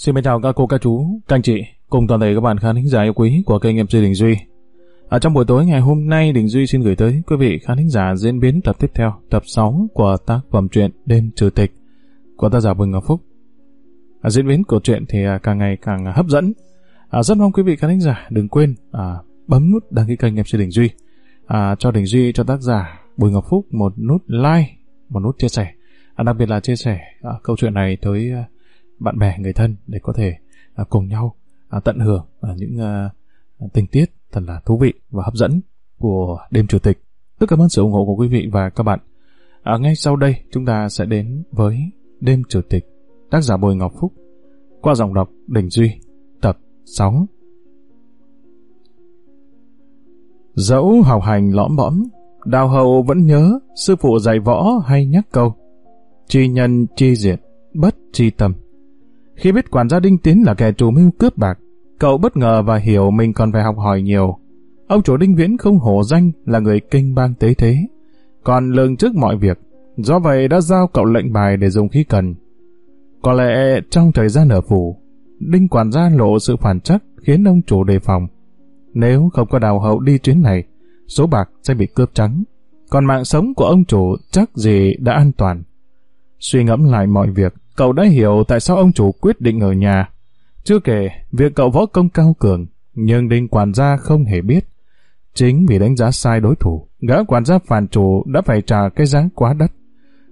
Xin chào các cô, các chú, các anh chị, cùng toàn thể các bạn khán thính giả yêu quý của kênh MC Đình Duy. Ở trong buổi tối ngày hôm nay, Đình Duy xin gửi tới quý vị khán thính giả diễn biến tập tiếp theo, tập 6 của tác phẩm truyện Đêm Trừ Tịch của tác giả Bùi Ngọc Phúc. À, diễn biến của truyện thì à, càng ngày càng à, hấp dẫn. À, rất mong quý vị khán thính giả đừng quên à, bấm nút đăng ký kênh MC Đình Duy, à, cho Đình Duy, cho tác giả Bùi Ngọc Phúc một nút like, một nút chia sẻ. À, đặc biệt là chia sẻ à, câu chuyện này tới à, bạn bè, người thân để có thể à, cùng nhau à, tận hưởng à, những à, tình tiết thật là thú vị và hấp dẫn của đêm chủ tịch. Rất cảm ơn sự ủng hộ của quý vị và các bạn. À, ngay sau đây chúng ta sẽ đến với đêm chủ tịch tác giả Bùi Ngọc Phúc qua dòng đọc Đình Duy tập 6 Dẫu học hành lõm bõm Đào hậu vẫn nhớ sư phụ dạy võ hay nhắc câu Chi nhân chi diệt, bất chi tâm khi biết quản gia Đinh Tiến là kẻ chủ mưu cướp bạc, cậu bất ngờ và hiểu mình còn phải học hỏi nhiều. Ông chủ Đinh Viễn không hổ danh là người kinh bang tế thế, còn lường trước mọi việc, do vậy đã giao cậu lệnh bài để dùng khi cần. Có lẽ trong thời gian ở phủ, Đinh quản gia lộ sự phản chắc khiến ông chủ đề phòng. Nếu không có đào hậu đi chuyến này, số bạc sẽ bị cướp trắng, còn mạng sống của ông chủ chắc gì đã an toàn. Suy ngẫm lại mọi việc, cậu đã hiểu tại sao ông chủ quyết định ở nhà. Chưa kể, việc cậu võ công cao cường, nhưng đinh quản gia không hề biết. Chính vì đánh giá sai đối thủ, gã quản gia phản chủ đã phải trả cái giá quá đắt.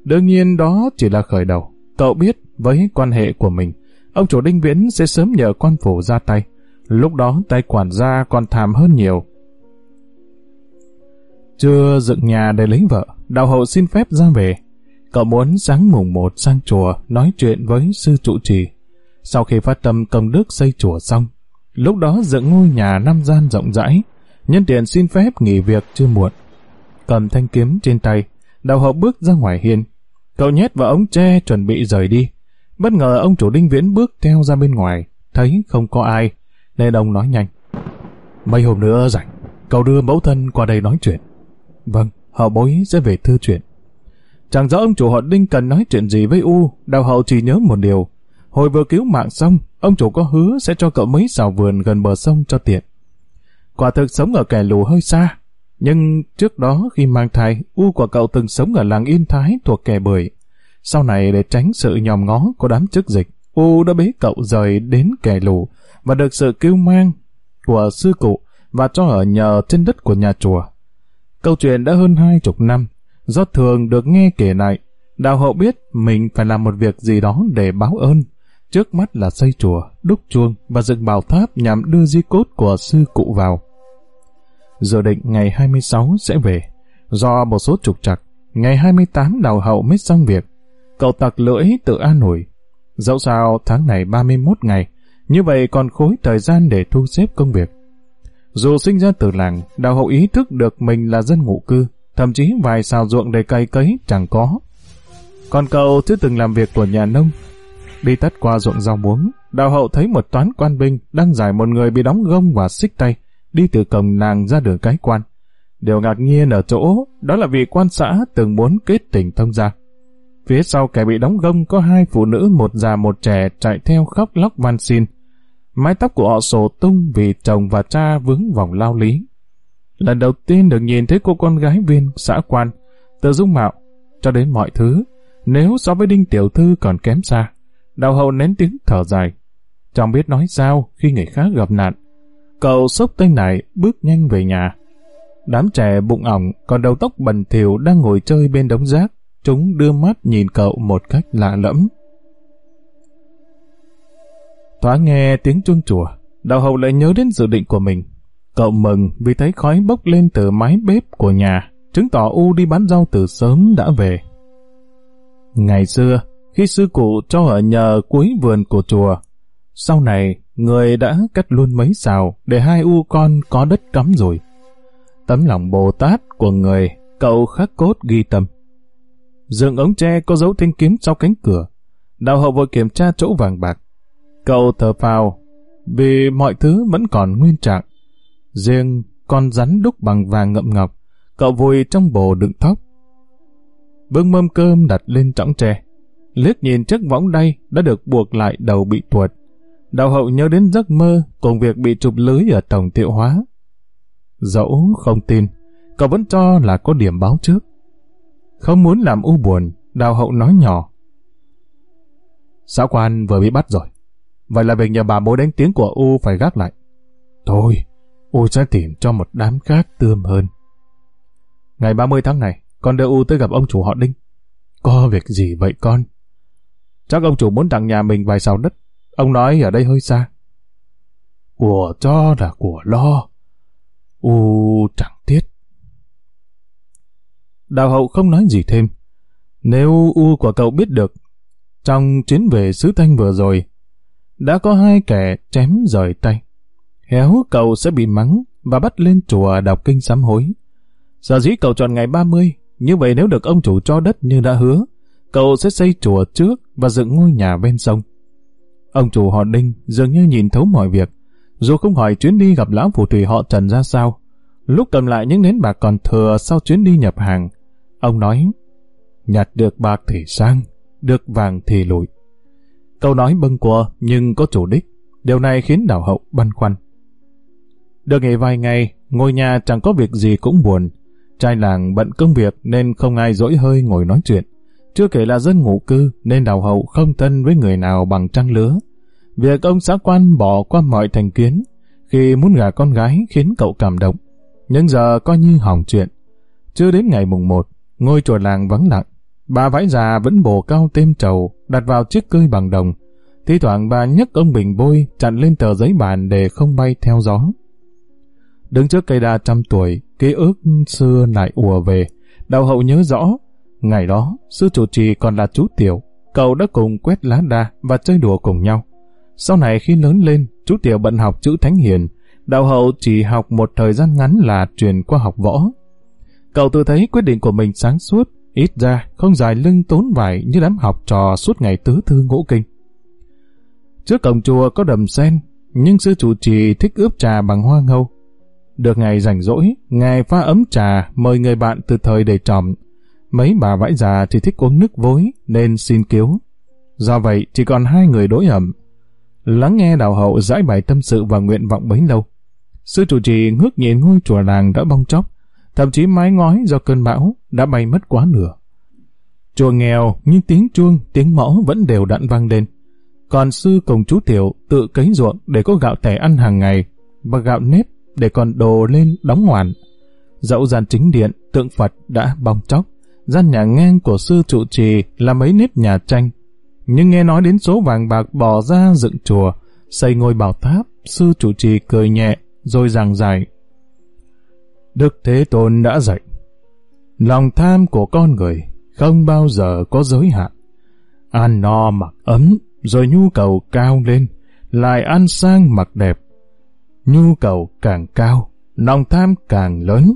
Đương nhiên đó chỉ là khởi đầu. Cậu biết với quan hệ của mình, ông chủ đinh viễn sẽ sớm nhờ quan phủ ra tay. Lúc đó tay quản gia còn thảm hơn nhiều. Chưa dựng nhà để lấy vợ, đạo hậu xin phép ra về. Cậu muốn sáng mùng một sang chùa nói chuyện với sư trụ trì. Sau khi phát tâm công đức xây chùa xong, lúc đó dựng ngôi nhà năm gian rộng rãi, nhân tiện xin phép nghỉ việc chưa muộn. Cầm thanh kiếm trên tay, đào hậu bước ra ngoài hiên. Cậu nhét vào ống tre chuẩn bị rời đi. Bất ngờ ông chủ đinh viễn bước theo ra bên ngoài, thấy không có ai, nên ông nói nhanh. Mấy hôm nữa rảnh, cậu đưa mẫu thân qua đây nói chuyện. Vâng, họ bối sẽ về thư chuyện. Chẳng rõ ông chủ họ Đinh cần nói chuyện gì với U, đào hậu chỉ nhớ một điều. Hồi vừa cứu mạng xong, ông chủ có hứa sẽ cho cậu mấy xào vườn gần bờ sông cho tiện. Quả thực sống ở kẻ lù hơi xa, nhưng trước đó khi mang thai, U của cậu từng sống ở làng Yên Thái thuộc kẻ bưởi. Sau này để tránh sự nhòm ngó của đám chức dịch, U đã bế cậu rời đến kẻ lù và được sự cứu mang của sư cụ và cho ở nhờ trên đất của nhà chùa. Câu chuyện đã hơn hai chục năm, Do thường được nghe kể lại, đạo hậu biết mình phải làm một việc gì đó để báo ơn. Trước mắt là xây chùa, đúc chuông và dựng bảo tháp nhằm đưa di cốt của sư cụ vào. Dự định ngày 26 sẽ về. Do một số trục trặc, ngày 28 đào hậu mới xong việc. Cậu tặc lưỡi tự an ủi. Dẫu sao tháng này 31 ngày, như vậy còn khối thời gian để thu xếp công việc. Dù sinh ra từ làng, đào hậu ý thức được mình là dân ngụ cư, thậm chí vài xào ruộng để cày cấy chẳng có. Còn cậu chưa từng làm việc của nhà nông. Đi tắt qua ruộng rau muống, đào hậu thấy một toán quan binh đang giải một người bị đóng gông và xích tay, đi từ cổng nàng ra đường cái quan. Điều ngạc nhiên ở chỗ, đó là vị quan xã từng muốn kết tình thông gia. Phía sau kẻ bị đóng gông có hai phụ nữ một già một trẻ chạy theo khóc lóc van xin. Mái tóc của họ sổ tung vì chồng và cha vướng vòng lao lý. Lần đầu tiên được nhìn thấy cô con gái viên xã quan, từ dung mạo, cho đến mọi thứ, nếu so với Đinh Tiểu Thư còn kém xa. Đào hậu nén tiếng thở dài. Chẳng biết nói sao khi người khác gặp nạn. Cậu sốc tay này bước nhanh về nhà. Đám trẻ bụng ỏng còn đầu tóc bẩn thỉu đang ngồi chơi bên đống rác. Chúng đưa mắt nhìn cậu một cách lạ lẫm. Thoáng nghe tiếng chuông chùa, đào hậu lại nhớ đến dự định của mình. Cậu mừng vì thấy khói bốc lên từ mái bếp của nhà, chứng tỏ U đi bán rau từ sớm đã về. Ngày xưa, khi sư cụ cho ở nhờ cuối vườn của chùa, sau này người đã cắt luôn mấy xào để hai U con có đất cắm rồi. Tấm lòng Bồ Tát của người, cậu khắc cốt ghi tâm. Dựng ống tre có dấu thanh kiếm sau cánh cửa, đào hậu vội kiểm tra chỗ vàng bạc. Cậu thở phào, vì mọi thứ vẫn còn nguyên trạng. Riêng con rắn đúc bằng vàng ngậm ngọc, cậu vùi trong bồ đựng thóc. Bưng mâm cơm đặt lên trõng tre, liếc nhìn chiếc võng đay đã được buộc lại đầu bị tuột. đào hậu nhớ đến giấc mơ cùng việc bị chụp lưới ở tổng tiệu hóa. Dẫu không tin, cậu vẫn cho là có điểm báo trước. Không muốn làm u buồn, đào hậu nói nhỏ. Xã quan vừa bị bắt rồi. Vậy là việc nhà bà mối đánh tiếng của U phải gác lại. Thôi, U sẽ tìm cho một đám khác tươm hơn. Ngày 30 tháng này, con đưa U tới gặp ông chủ họ Đinh. Có việc gì vậy con? Chắc ông chủ muốn tặng nhà mình vài sào đất. Ông nói ở đây hơi xa. Của cho là của lo. U chẳng tiếc. Đào hậu không nói gì thêm. Nếu U của cậu biết được, trong chuyến về xứ Thanh vừa rồi, đã có hai kẻ chém rời tay. Héo cậu sẽ bị mắng và bắt lên chùa đọc kinh sám hối. Sở dĩ cậu chọn ngày 30, như vậy nếu được ông chủ cho đất như đã hứa, cậu sẽ xây chùa trước và dựng ngôi nhà bên sông. Ông chủ họ Đinh dường như nhìn thấu mọi việc, dù không hỏi chuyến đi gặp lão phù thủy họ Trần ra sao. Lúc cầm lại những nến bạc còn thừa sau chuyến đi nhập hàng, ông nói, nhặt được bạc thì sang, được vàng thì lụi. Câu nói bâng quơ nhưng có chủ đích, điều này khiến đảo hậu băn khoăn. Được nghỉ vài ngày, ngôi nhà chẳng có việc gì cũng buồn. Trai làng bận công việc nên không ai dỗi hơi ngồi nói chuyện. Chưa kể là dân ngụ cư nên đào hậu không thân với người nào bằng trăng lứa. Việc ông xã quan bỏ qua mọi thành kiến khi muốn gả con gái khiến cậu cảm động. Nhưng giờ coi như hỏng chuyện. Chưa đến ngày mùng 1, ngôi chùa làng vắng lặng. Bà vãi già vẫn bổ cao tem trầu, đặt vào chiếc cơi bằng đồng. Thi thoảng bà nhấc ông bình bôi chặn lên tờ giấy bàn để không bay theo gió. Đứng trước cây đa trăm tuổi, ký ức xưa lại ùa về. Đạo hậu nhớ rõ, ngày đó, sư chủ trì còn là chú Tiểu. Cậu đã cùng quét lá đa và chơi đùa cùng nhau. Sau này khi lớn lên, chú Tiểu bận học chữ Thánh Hiền. Đạo hậu chỉ học một thời gian ngắn là truyền qua học võ. Cậu tự thấy quyết định của mình sáng suốt, ít ra không dài lưng tốn vải như đám học trò suốt ngày tứ thư ngũ kinh. Trước cổng chùa có đầm sen, nhưng sư chủ trì thích ướp trà bằng hoa ngâu. Được ngày rảnh rỗi, ngài pha ấm trà mời người bạn từ thời để tròm. Mấy bà vãi già thì thích uống nước vối nên xin cứu. Do vậy chỉ còn hai người đối ẩm. Lắng nghe đào hậu giải bày tâm sự và nguyện vọng bấy lâu. Sư chủ trì ngước nhìn ngôi chùa làng đã bong chóc, thậm chí mái ngói do cơn bão đã bay mất quá nửa. Chùa nghèo nhưng tiếng chuông, tiếng mõ vẫn đều đặn vang lên. Còn sư cùng chú Tiểu tự cấy ruộng để có gạo tẻ ăn hàng ngày và gạo nếp để còn đồ lên đóng ngoản. Dẫu gian chính điện, tượng Phật đã bong chóc, gian nhà ngang của sư trụ trì là mấy nếp nhà tranh. Nhưng nghe nói đến số vàng bạc bỏ ra dựng chùa, xây ngôi bảo tháp, sư trụ trì cười nhẹ, rồi giảng giải. Đức Thế Tôn đã dạy, lòng tham của con người không bao giờ có giới hạn. Ăn no mặc ấm, rồi nhu cầu cao lên, lại ăn sang mặc đẹp, nhu cầu càng cao, lòng tham càng lớn.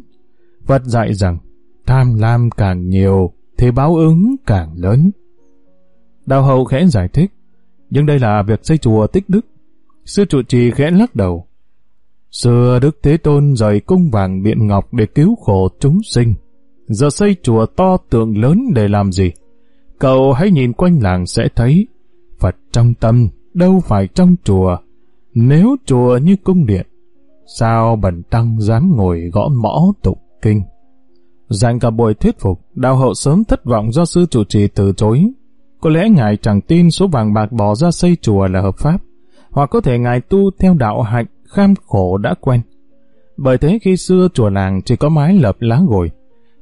Phật dạy rằng, tham lam càng nhiều, thì báo ứng càng lớn. Đạo hậu khẽ giải thích, nhưng đây là việc xây chùa tích đức. Sư trụ trì khẽ lắc đầu. Xưa Đức Thế Tôn rời cung vàng điện ngọc để cứu khổ chúng sinh. Giờ xây chùa to tượng lớn để làm gì? Cậu hãy nhìn quanh làng sẽ thấy Phật trong tâm, đâu phải trong chùa, nếu chùa như cung điện, sao bần tăng dám ngồi gõ mõ tụng kinh? Dành cả buổi thuyết phục, đạo hậu sớm thất vọng do sư chủ trì từ chối. Có lẽ ngài chẳng tin số vàng bạc bỏ ra xây chùa là hợp pháp, hoặc có thể ngài tu theo đạo hạnh kham khổ đã quen. Bởi thế khi xưa chùa làng chỉ có mái lợp lá gồi,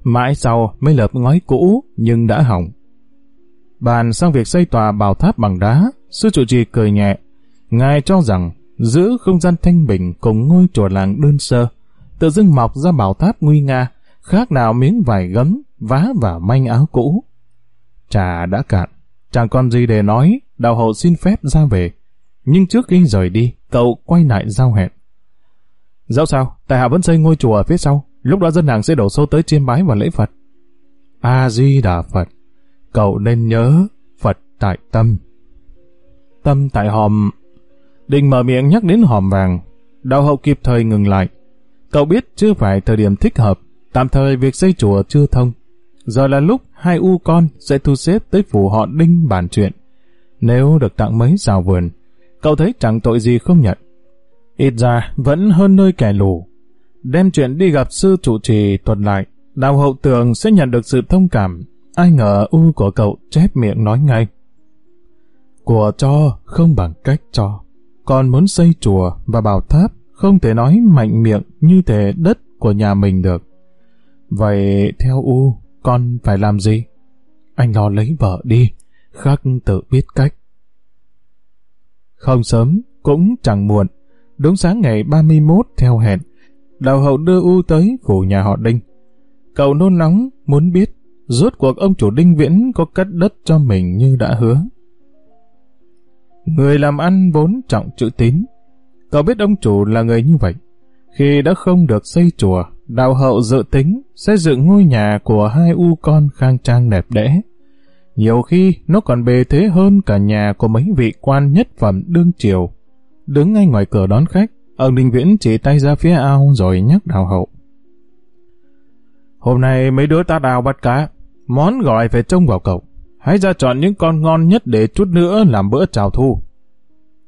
mãi sau mới lợp ngói cũ nhưng đã hỏng. Bàn sang việc xây tòa bảo tháp bằng đá, sư chủ trì cười nhẹ. Ngài cho rằng giữ không gian thanh bình cùng ngôi chùa làng đơn sơ, tự dưng mọc ra bảo tháp nguy nga, khác nào miếng vải gấm vá vào manh áo cũ. Trà đã cạn, chẳng còn gì để nói, đạo hậu xin phép ra về. Nhưng trước khi rời đi, cậu quay lại giao hẹn. Dẫu sao, tại hạ vẫn xây ngôi chùa ở phía sau, lúc đó dân làng sẽ đổ xô tới chiêm bái và lễ Phật. A-di-đà Phật, cậu nên nhớ Phật tại tâm. Tâm tại hòm Định mở miệng nhắc đến hòm vàng, đạo hậu kịp thời ngừng lại. Cậu biết chưa phải thời điểm thích hợp, tạm thời việc xây chùa chưa thông. Giờ là lúc hai u con sẽ thu xếp tới phủ họ đinh bàn chuyện. Nếu được tặng mấy rào vườn, cậu thấy chẳng tội gì không nhận. Ít ra vẫn hơn nơi kẻ lù. Đem chuyện đi gặp sư trụ trì thuật lại, đào hậu tường sẽ nhận được sự thông cảm. Ai ngờ u của cậu chép miệng nói ngay. Của cho không bằng cách cho. Còn muốn xây chùa và bảo tháp không thể nói mạnh miệng như thể đất của nhà mình được. Vậy theo U, con phải làm gì? Anh lo lấy vợ đi, khắc tự biết cách. Không sớm, cũng chẳng muộn. Đúng sáng ngày 31 theo hẹn, đào hậu đưa U tới phủ nhà họ Đinh. Cậu nôn nóng, muốn biết, rốt cuộc ông chủ Đinh Viễn có cắt đất cho mình như đã hứa. Người làm ăn vốn trọng chữ tín. Cậu biết ông chủ là người như vậy. Khi đã không được xây chùa, đạo hậu dự tính sẽ dựng ngôi nhà của hai u con khang trang đẹp đẽ. Nhiều khi nó còn bề thế hơn cả nhà của mấy vị quan nhất phẩm đương triều. Đứng ngay ngoài cửa đón khách, ông Đình Viễn chỉ tay ra phía ao rồi nhắc đào hậu. Hôm nay mấy đứa ta đào bắt cá, món gọi phải trông vào cậu. Hãy ra chọn những con ngon nhất để chút nữa làm bữa chào thu.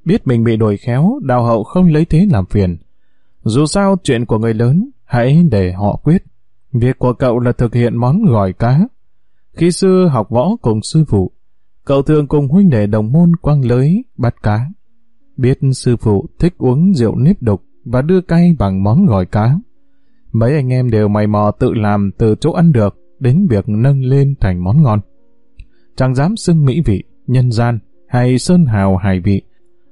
Biết mình bị đổi khéo, đào hậu không lấy thế làm phiền. Dù sao chuyện của người lớn, hãy để họ quyết. Việc của cậu là thực hiện món gỏi cá. Khi xưa học võ cùng sư phụ, cậu thường cùng huynh đệ đồng môn quăng lưới, bắt cá. Biết sư phụ thích uống rượu nếp đục và đưa cay bằng món gỏi cá. Mấy anh em đều mày mò tự làm từ chỗ ăn được đến việc nâng lên thành món ngon. Chẳng dám xưng mỹ vị, nhân gian hay sơn hào hải vị.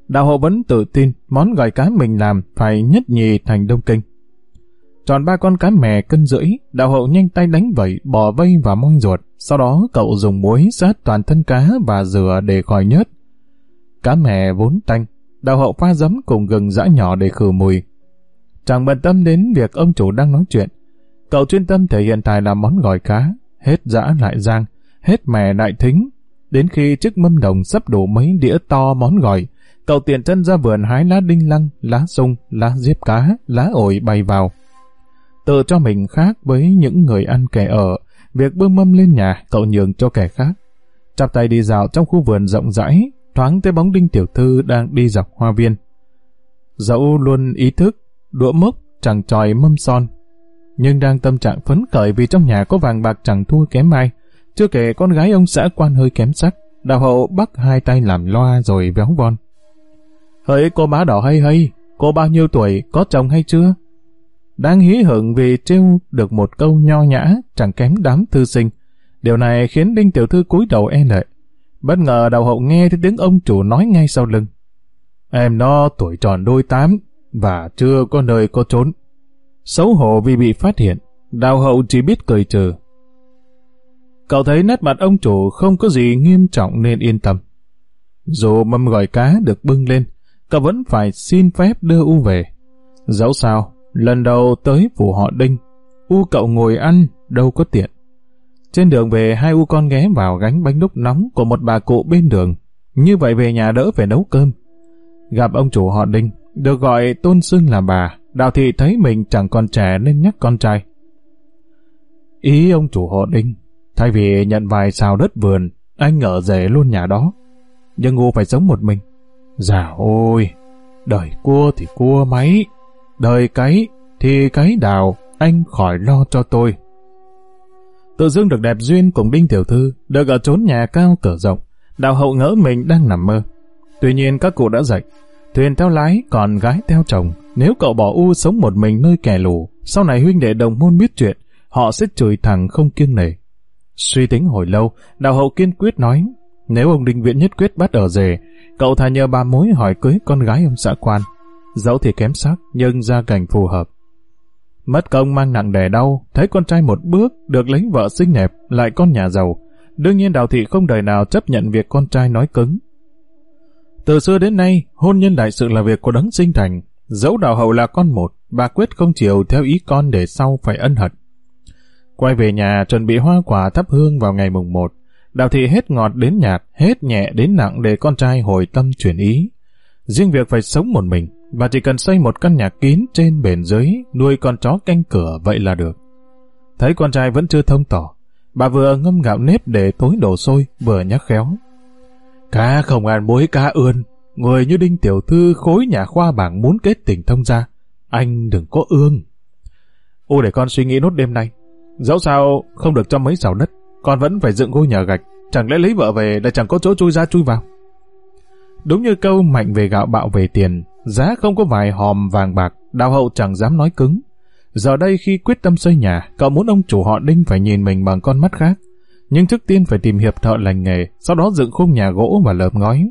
Đạo hộ vẫn tự tin món gỏi cá mình làm phải nhất nhì thành đông kinh. Tròn ba con cá mè cân rưỡi, đạo hậu nhanh tay đánh vẩy, bỏ vây và môi ruột. Sau đó cậu dùng muối sát toàn thân cá và rửa để khỏi nhớt. Cá mè vốn tanh, đạo hậu pha giấm cùng gừng giã nhỏ để khử mùi. Chẳng bận tâm đến việc ông chủ đang nói chuyện. Cậu chuyên tâm thể hiện tài làm món gỏi cá, hết giã lại giang hết mè đại thính. Đến khi chiếc mâm đồng sắp đổ mấy đĩa to món gỏi, cậu tiện chân ra vườn hái lá đinh lăng, lá sung, lá diếp cá, lá ổi bay vào tự cho mình khác với những người ăn kẻ ở. Việc bưng mâm lên nhà, cậu nhường cho kẻ khác. Chắp tay đi dạo trong khu vườn rộng rãi, thoáng tới bóng đinh tiểu thư đang đi dọc hoa viên. Dẫu luôn ý thức, đũa mốc, chẳng tròi mâm son. Nhưng đang tâm trạng phấn khởi vì trong nhà có vàng bạc chẳng thua kém ai. Chưa kể con gái ông xã quan hơi kém sắc, đào hậu bắt hai tay làm loa rồi véo von. Hỡi cô má đỏ hay hay, cô bao nhiêu tuổi, có chồng hay chưa? đang hí hưởng vì trêu được một câu nho nhã chẳng kém đám thư sinh. Điều này khiến Đinh Tiểu Thư cúi đầu e lệ. Bất ngờ đào hậu nghe thấy tiếng ông chủ nói ngay sau lưng. Em nó tuổi tròn đôi tám và chưa có nơi có trốn. Xấu hổ vì bị phát hiện, đào hậu chỉ biết cười trừ. Cậu thấy nét mặt ông chủ không có gì nghiêm trọng nên yên tâm. Dù mâm gỏi cá được bưng lên, cậu vẫn phải xin phép đưa U về. Dẫu sao, Lần đầu tới phủ họ Đinh, U cậu ngồi ăn, đâu có tiện. Trên đường về, hai U con ghé vào gánh bánh đúc nóng của một bà cụ bên đường. Như vậy về nhà đỡ phải nấu cơm. Gặp ông chủ họ Đinh, được gọi tôn xưng là bà, Đào Thị thấy mình chẳng còn trẻ nên nhắc con trai. Ý ông chủ họ Đinh, thay vì nhận vài xào đất vườn, anh ở rể luôn nhà đó. Nhưng U phải sống một mình. Dạ ôi, đời cua thì cua máy, đời cái thì cái đào, anh khỏi lo cho tôi. Tự dưng được đẹp duyên cùng Đinh Tiểu Thư, được ở trốn nhà cao cửa rộng, đào hậu ngỡ mình đang nằm mơ. Tuy nhiên các cụ đã dạy, thuyền theo lái còn gái theo chồng, nếu cậu bỏ u sống một mình nơi kẻ lù, sau này huynh đệ đồng môn biết chuyện, họ sẽ chửi thẳng không kiêng nể. Suy tính hồi lâu, đào hậu kiên quyết nói, nếu ông Đinh Viễn nhất quyết bắt ở rể, cậu thà nhờ bà mối hỏi cưới con gái ông xã quan, dẫu thì kém sắc nhưng gia cảnh phù hợp. Mất công mang nặng đè đau, thấy con trai một bước được lấy vợ xinh đẹp, lại con nhà giàu. Đương nhiên Đào Thị không đời nào chấp nhận việc con trai nói cứng. Từ xưa đến nay, hôn nhân đại sự là việc của đấng sinh thành. Dẫu Đào Hậu là con một, bà quyết không chiều theo ý con để sau phải ân hận. Quay về nhà chuẩn bị hoa quả thắp hương vào ngày mùng 1. Đào Thị hết ngọt đến nhạt, hết nhẹ đến nặng để con trai hồi tâm chuyển ý. Riêng việc phải sống một mình, Bà chỉ cần xây một căn nhà kín trên bền dưới, nuôi con chó canh cửa vậy là được. Thấy con trai vẫn chưa thông tỏ, bà vừa ngâm gạo nếp để tối đổ sôi, vừa nhắc khéo. Cá không ăn muối cá ươn, người như Đinh Tiểu Thư khối nhà khoa bảng muốn kết tình thông gia. Anh đừng có ương. U để con suy nghĩ nốt đêm nay. Dẫu sao không được cho mấy xào đất, con vẫn phải dựng ngôi nhà gạch. Chẳng lẽ lấy vợ về là chẳng có chỗ chui ra chui vào. Đúng như câu mạnh về gạo bạo về tiền, giá không có vài hòm vàng bạc, đào hậu chẳng dám nói cứng. Giờ đây khi quyết tâm xây nhà, cậu muốn ông chủ họ Đinh phải nhìn mình bằng con mắt khác. Nhưng trước tiên phải tìm hiệp thợ lành nghề, sau đó dựng khung nhà gỗ và lợp ngói.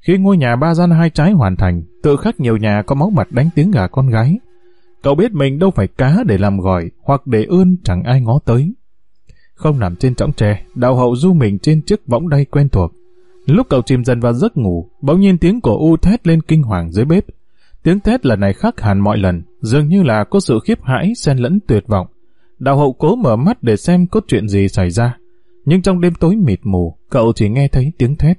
Khi ngôi nhà ba gian hai trái hoàn thành, tự khắc nhiều nhà có máu mặt đánh tiếng gà con gái. Cậu biết mình đâu phải cá để làm gỏi hoặc để ươn chẳng ai ngó tới. Không nằm trên trõng tre, đào hậu du mình trên chiếc võng đay quen thuộc. Lúc cậu chìm dần vào giấc ngủ, bỗng nhiên tiếng của U thét lên kinh hoàng dưới bếp. Tiếng thét lần này khác hẳn mọi lần, dường như là có sự khiếp hãi xen lẫn tuyệt vọng. Đào hậu cố mở mắt để xem có chuyện gì xảy ra. Nhưng trong đêm tối mịt mù, cậu chỉ nghe thấy tiếng thét.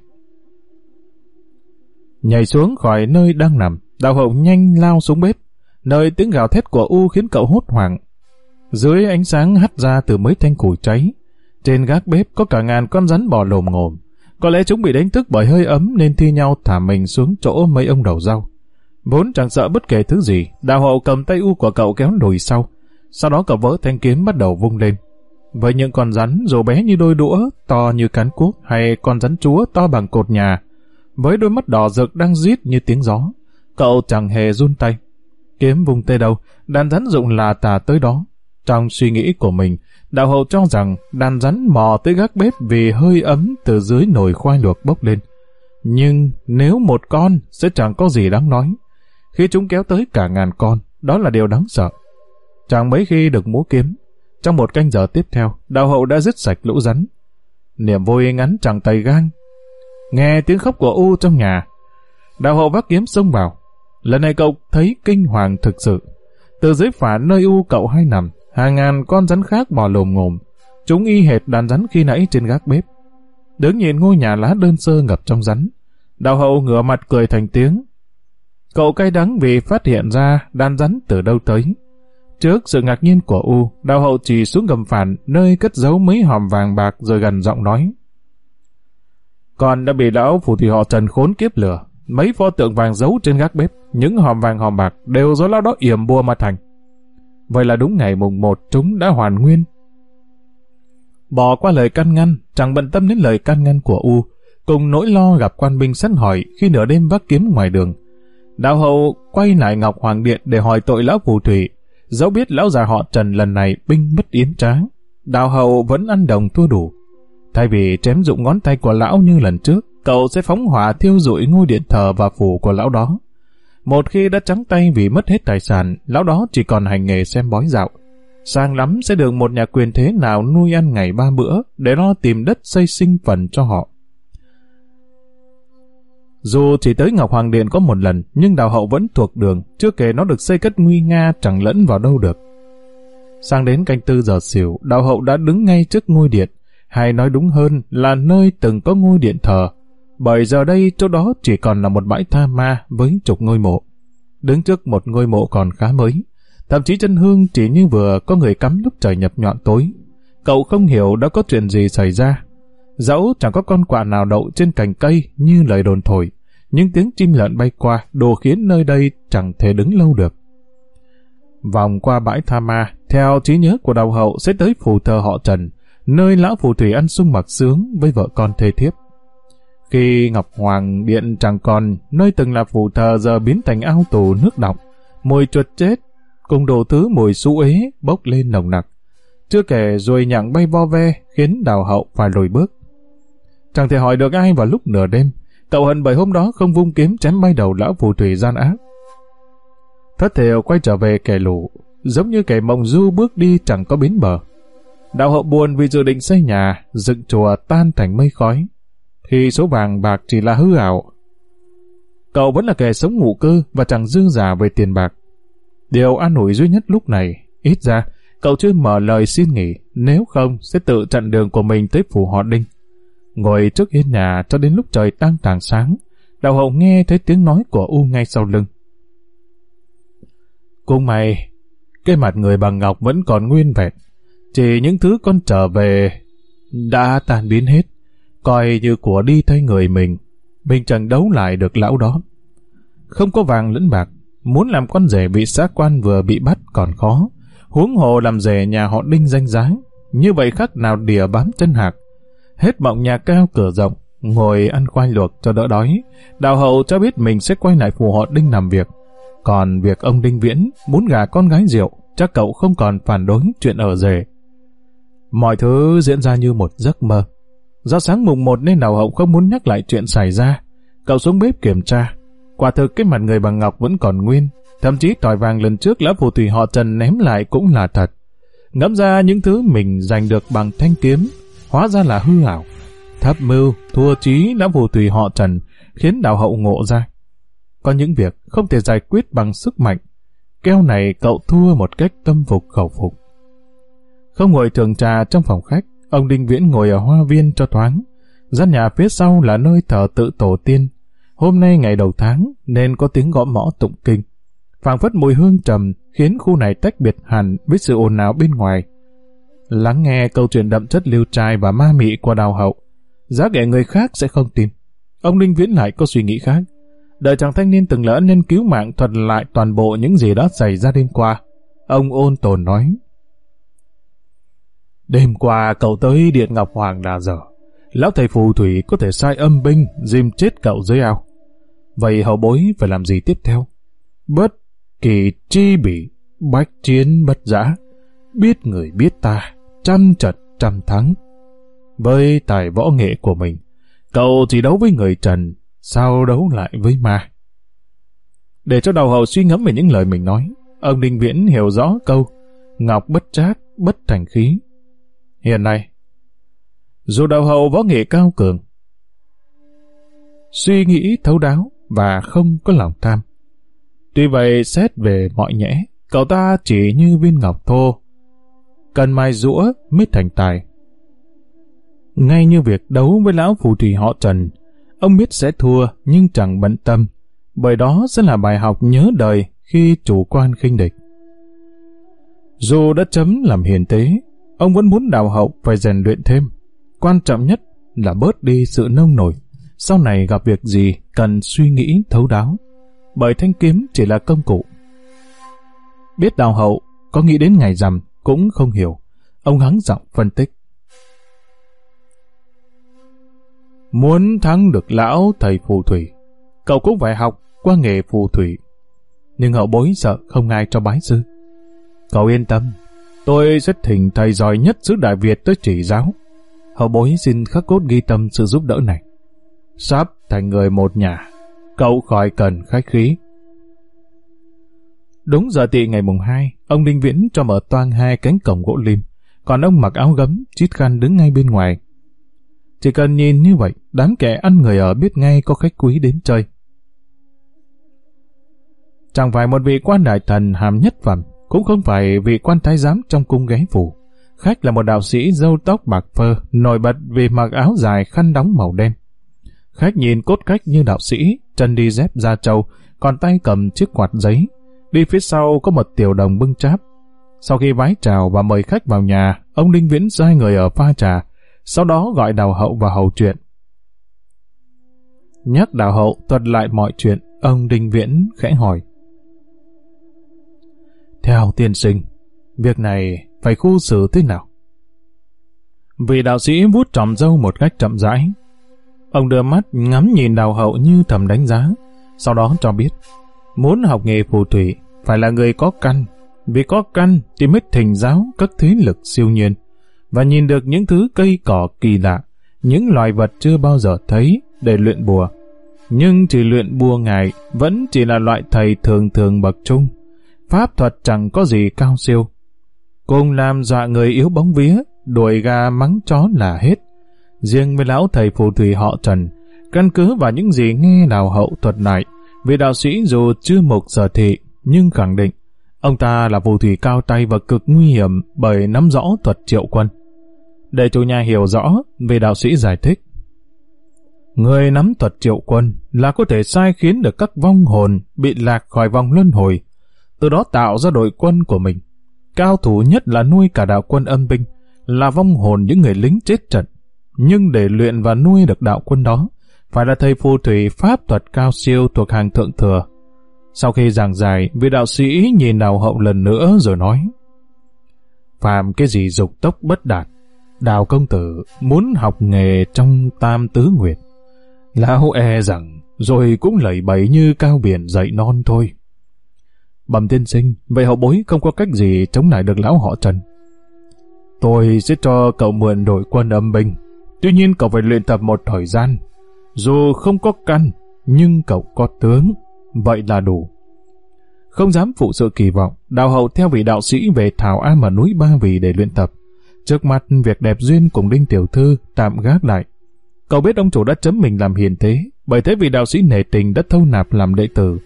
Nhảy xuống khỏi nơi đang nằm, đào hậu nhanh lao xuống bếp. Nơi tiếng gào thét của U khiến cậu hốt hoảng. Dưới ánh sáng hắt ra từ mấy thanh củi cháy. Trên gác bếp có cả ngàn con rắn bò lồm ngồm. Có lẽ chúng bị đánh thức bởi hơi ấm nên thi nhau thả mình xuống chỗ mấy ông đầu rau. Vốn chẳng sợ bất kể thứ gì, đào hậu cầm tay U của cậu kéo đùi sau. Sau đó cậu vỡ thanh kiếm bắt đầu vung lên. Với những con rắn dù bé như đôi đũa, to như cán cuốc hay con rắn chúa to bằng cột nhà, với đôi mắt đỏ rực đang rít như tiếng gió. Cậu chẳng hề run tay. Kiếm vùng tê đầu, đàn rắn dụng là tà tới đó. Trong suy nghĩ của mình, đạo hậu cho rằng đàn rắn mò tới gác bếp vì hơi ấm từ dưới nồi khoai luộc bốc lên. Nhưng nếu một con sẽ chẳng có gì đáng nói. Khi chúng kéo tới cả ngàn con, đó là điều đáng sợ. Chẳng mấy khi được múa kiếm. Trong một canh giờ tiếp theo, đạo hậu đã giết sạch lũ rắn. Niềm vui ngắn chẳng tay gan, Nghe tiếng khóc của U trong nhà. Đạo hậu vác kiếm xông vào. Lần này cậu thấy kinh hoàng thực sự. Từ dưới phả nơi U cậu hay nằm, hàng ngàn con rắn khác bò lồm ngồm. Chúng y hệt đàn rắn khi nãy trên gác bếp. Đứng nhìn ngôi nhà lá đơn sơ ngập trong rắn. Đạo hậu ngửa mặt cười thành tiếng. Cậu cay đắng vì phát hiện ra đàn rắn từ đâu tới. Trước sự ngạc nhiên của U, đạo hậu chỉ xuống gầm phản nơi cất giấu mấy hòm vàng bạc rồi gần giọng nói. Còn đã bị lão phù thủy họ Trần khốn kiếp lửa. Mấy pho tượng vàng giấu trên gác bếp, những hòm vàng hòm bạc đều do lão đó yểm bùa mà thành. Vậy là đúng ngày mùng một chúng đã hoàn nguyên. Bỏ qua lời can ngăn, chẳng bận tâm đến lời can ngăn của U, cùng nỗi lo gặp quan binh săn hỏi khi nửa đêm vác kiếm ngoài đường. Đạo hậu quay lại Ngọc Hoàng Điện để hỏi tội lão phù thủy, dẫu biết lão già họ Trần lần này binh bất yến tráng. Đạo hậu vẫn ăn đồng thua đủ, Thay vì chém dụng ngón tay của lão như lần trước, cậu sẽ phóng hỏa thiêu rụi ngôi điện thờ và phủ của lão đó. Một khi đã trắng tay vì mất hết tài sản, lão đó chỉ còn hành nghề xem bói dạo. Sang lắm sẽ được một nhà quyền thế nào nuôi ăn ngày ba bữa để lo tìm đất xây sinh phần cho họ. Dù chỉ tới Ngọc Hoàng Điện có một lần, nhưng đào hậu vẫn thuộc đường, chưa kể nó được xây cất nguy nga chẳng lẫn vào đâu được. Sang đến canh tư giờ xỉu, đào hậu đã đứng ngay trước ngôi điện, hay nói đúng hơn là nơi từng có ngôi điện thờ, bởi giờ đây chỗ đó chỉ còn là một bãi tha ma với chục ngôi mộ. Đứng trước một ngôi mộ còn khá mới, thậm chí chân hương chỉ như vừa có người cắm lúc trời nhập nhọn tối. Cậu không hiểu đã có chuyện gì xảy ra. Dẫu chẳng có con quạ nào đậu trên cành cây như lời đồn thổi, nhưng tiếng chim lợn bay qua đồ khiến nơi đây chẳng thể đứng lâu được. Vòng qua bãi Tha Ma, theo trí nhớ của đầu hậu sẽ tới phù thờ họ Trần, nơi lão phù thủy ăn sung mặc sướng với vợ con thê thiếp. Khi Ngọc Hoàng Điện chẳng còn, nơi từng là phủ thờ giờ biến thành ao tù nước đọng, mùi chuột chết, cùng đồ thứ mùi xú ế bốc lên nồng nặc. Chưa kể rồi nhặng bay vo ve khiến đào hậu phải lùi bước. Chẳng thể hỏi được ai vào lúc nửa đêm, cậu hận bởi hôm đó không vung kiếm chém bay đầu lão phù thủy gian ác. Thất thều quay trở về kẻ lũ, giống như kẻ mộng du bước đi chẳng có bến bờ. Đạo hậu buồn vì dự định xây nhà, dựng chùa tan thành mây khói thì số vàng bạc chỉ là hư ảo. Cậu vẫn là kẻ sống ngụ cư và chẳng dư giả về tiền bạc. Điều an ủi duy nhất lúc này, ít ra, cậu chưa mở lời xin nghỉ, nếu không sẽ tự chặn đường của mình tới phủ họ đinh. Ngồi trước hiên nhà cho đến lúc trời tan tàng sáng, đào hậu nghe thấy tiếng nói của U ngay sau lưng. Cùng mày, cái mặt người bằng ngọc vẫn còn nguyên vẹn. Chỉ những thứ con trở về đã tan biến hết, coi như của đi thay người mình. mình chẳng đấu lại được lão đó. Không có vàng lẫn bạc, muốn làm con rể bị xác quan vừa bị bắt còn khó. Huống hồ làm rể nhà họ đinh danh giá, như vậy khác nào đìa bám chân hạc. Hết mộng nhà cao cửa rộng, ngồi ăn khoai luộc cho đỡ đói. Đào hậu cho biết mình sẽ quay lại phù họ đinh làm việc. Còn việc ông Đinh Viễn muốn gà con gái rượu, chắc cậu không còn phản đối chuyện ở rể. Mọi thứ diễn ra như một giấc mơ. Do sáng mùng một nên đào hậu không muốn nhắc lại chuyện xảy ra. Cậu xuống bếp kiểm tra. Quả thực cái mặt người bằng ngọc vẫn còn nguyên. Thậm chí tỏi vàng lần trước lão phù thủy họ Trần ném lại cũng là thật. Ngẫm ra những thứ mình giành được bằng thanh kiếm, hóa ra là hư ảo. Thấp mưu, thua trí lão phù thủy họ Trần, khiến đào hậu ngộ ra. Có những việc không thể giải quyết bằng sức mạnh. Keo này cậu thua một cách tâm phục khẩu phục. Không ngồi thường trà trong phòng khách, ông Đinh Viễn ngồi ở hoa viên cho thoáng. Gian nhà phía sau là nơi thờ tự tổ tiên. Hôm nay ngày đầu tháng, nên có tiếng gõ mõ tụng kinh. phảng phất mùi hương trầm, khiến khu này tách biệt hẳn với sự ồn ào bên ngoài. Lắng nghe câu chuyện đậm chất liêu trai và ma mị của đào hậu. Giá kẻ người khác sẽ không tin. Ông Đinh Viễn lại có suy nghĩ khác. Đợi chàng thanh niên từng lỡ nên cứu mạng thuật lại toàn bộ những gì đã xảy ra đêm qua. Ông ôn tồn nói. Đêm qua cậu tới Điện Ngọc Hoàng là giờ. Lão thầy phù thủy có thể sai âm binh, dìm chết cậu dưới ao. Vậy hậu bối phải làm gì tiếp theo? Bất kỳ chi bị, bách chiến bất giã. Biết người biết ta, trăm trận trăm thắng. Với tài võ nghệ của mình, cậu chỉ đấu với người trần, sao đấu lại với ma? Để cho đầu hậu suy ngẫm về những lời mình nói, ông Đinh Viễn hiểu rõ câu Ngọc bất trác, bất thành khí, Hiện nay, dù đầu hậu võ nghệ cao cường, suy nghĩ thấu đáo và không có lòng tham. Tuy vậy xét về mọi nhẽ, cậu ta chỉ như viên ngọc thô, cần mai rũa mới thành tài. Ngay như việc đấu với lão phù thủy họ Trần, ông biết sẽ thua nhưng chẳng bận tâm, bởi đó sẽ là bài học nhớ đời khi chủ quan khinh địch. Dù đã chấm làm hiền tế, Ông vẫn muốn đào hậu phải rèn luyện thêm. Quan trọng nhất là bớt đi sự nông nổi. Sau này gặp việc gì cần suy nghĩ thấu đáo. Bởi thanh kiếm chỉ là công cụ. Biết đào hậu, có nghĩ đến ngày rằm cũng không hiểu. Ông hắng giọng phân tích. Muốn thắng được lão thầy phù thủy, cậu cũng phải học qua nghề phù thủy. Nhưng hậu bối sợ không ai cho bái sư. Cậu yên tâm, Tôi rất thỉnh thầy giỏi nhất xứ Đại Việt tới chỉ giáo. Hậu bối xin khắc cốt ghi tâm sự giúp đỡ này. Sắp thành người một nhà, cậu khỏi cần khách khí. Đúng giờ tị ngày mùng 2, ông Đinh Viễn cho mở toang hai cánh cổng gỗ lim, còn ông mặc áo gấm, chít khăn đứng ngay bên ngoài. Chỉ cần nhìn như vậy, đám kẻ ăn người ở biết ngay có khách quý đến chơi. Chẳng phải một vị quan đại thần hàm nhất phẩm, cũng không phải vị quan thái giám trong cung ghé phủ. Khách là một đạo sĩ dâu tóc bạc phơ, nổi bật vì mặc áo dài khăn đóng màu đen. Khách nhìn cốt cách như đạo sĩ, chân đi dép da trâu, còn tay cầm chiếc quạt giấy. Đi phía sau có một tiểu đồng bưng cháp. Sau khi vái chào và mời khách vào nhà, ông Đinh Viễn sai người ở pha trà, sau đó gọi đào hậu và hầu chuyện. Nhắc đào hậu thuật lại mọi chuyện, ông Đinh Viễn khẽ hỏi. Theo tiên sinh, việc này phải khu xử thế nào? Vị đạo sĩ vút tròm dâu một cách chậm rãi. Ông đưa mắt ngắm nhìn đào hậu như thầm đánh giá, sau đó cho biết, muốn học nghề phù thủy phải là người có căn, vì có căn thì mới thỉnh giáo các thế lực siêu nhiên, và nhìn được những thứ cây cỏ kỳ lạ, những loài vật chưa bao giờ thấy để luyện bùa. Nhưng chỉ luyện bùa ngài vẫn chỉ là loại thầy thường thường bậc trung, pháp thuật chẳng có gì cao siêu. Cùng làm dọa người yếu bóng vía, đuổi gà mắng chó là hết. Riêng với lão thầy phù thủy họ Trần, căn cứ vào những gì nghe đào hậu thuật lại, vị đạo sĩ dù chưa mục sở thị, nhưng khẳng định, ông ta là phù thủy cao tay và cực nguy hiểm bởi nắm rõ thuật triệu quân. Để chủ nhà hiểu rõ, vị đạo sĩ giải thích. Người nắm thuật triệu quân là có thể sai khiến được các vong hồn bị lạc khỏi vòng luân hồi, từ đó tạo ra đội quân của mình. Cao thủ nhất là nuôi cả đạo quân âm binh, là vong hồn những người lính chết trận. Nhưng để luyện và nuôi được đạo quân đó, phải là thầy phù thủy pháp thuật cao siêu thuộc hàng thượng thừa. Sau khi giảng giải, vị đạo sĩ nhìn đào hậu lần nữa rồi nói Phạm cái gì dục tốc bất đạt, đào công tử muốn học nghề trong tam tứ nguyệt. Lão e rằng rồi cũng lẩy bẩy như cao biển dậy non thôi. Bẩm tiên sinh, vậy hậu bối không có cách gì chống lại được lão họ Trần. Tôi sẽ cho cậu mượn đội quân âm binh. Tuy nhiên cậu phải luyện tập một thời gian. Dù không có căn, nhưng cậu có tướng. Vậy là đủ. Không dám phụ sự kỳ vọng, đào hậu theo vị đạo sĩ về Thảo an mà núi Ba Vì để luyện tập. Trước mặt việc đẹp duyên cùng Đinh Tiểu Thư tạm gác lại. Cậu biết ông chủ đã chấm mình làm hiền thế, bởi thế vị đạo sĩ nể tình đã thâu nạp làm đệ tử.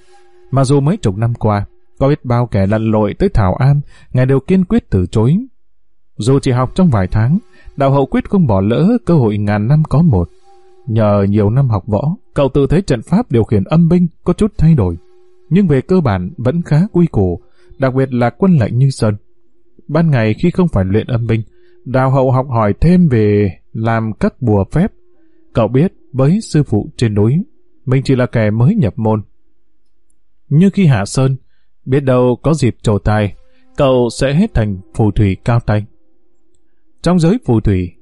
Mà dù mấy chục năm qua, có biết bao kẻ lặn lội tới Thảo an ngài đều kiên quyết từ chối. Dù chỉ học trong vài tháng, đạo hậu quyết không bỏ lỡ cơ hội ngàn năm có một. Nhờ nhiều năm học võ, cậu tự thấy trận pháp điều khiển âm binh có chút thay đổi. Nhưng về cơ bản vẫn khá quy củ, đặc biệt là quân lệnh như Sơn. Ban ngày khi không phải luyện âm binh, đào hậu học hỏi thêm về làm các bùa phép. Cậu biết với sư phụ trên núi, mình chỉ là kẻ mới nhập môn. Như khi hạ sơn, biết đâu có dịp trổ tài, cậu sẽ hết thành phù thủy cao tay. Trong giới phù thủy,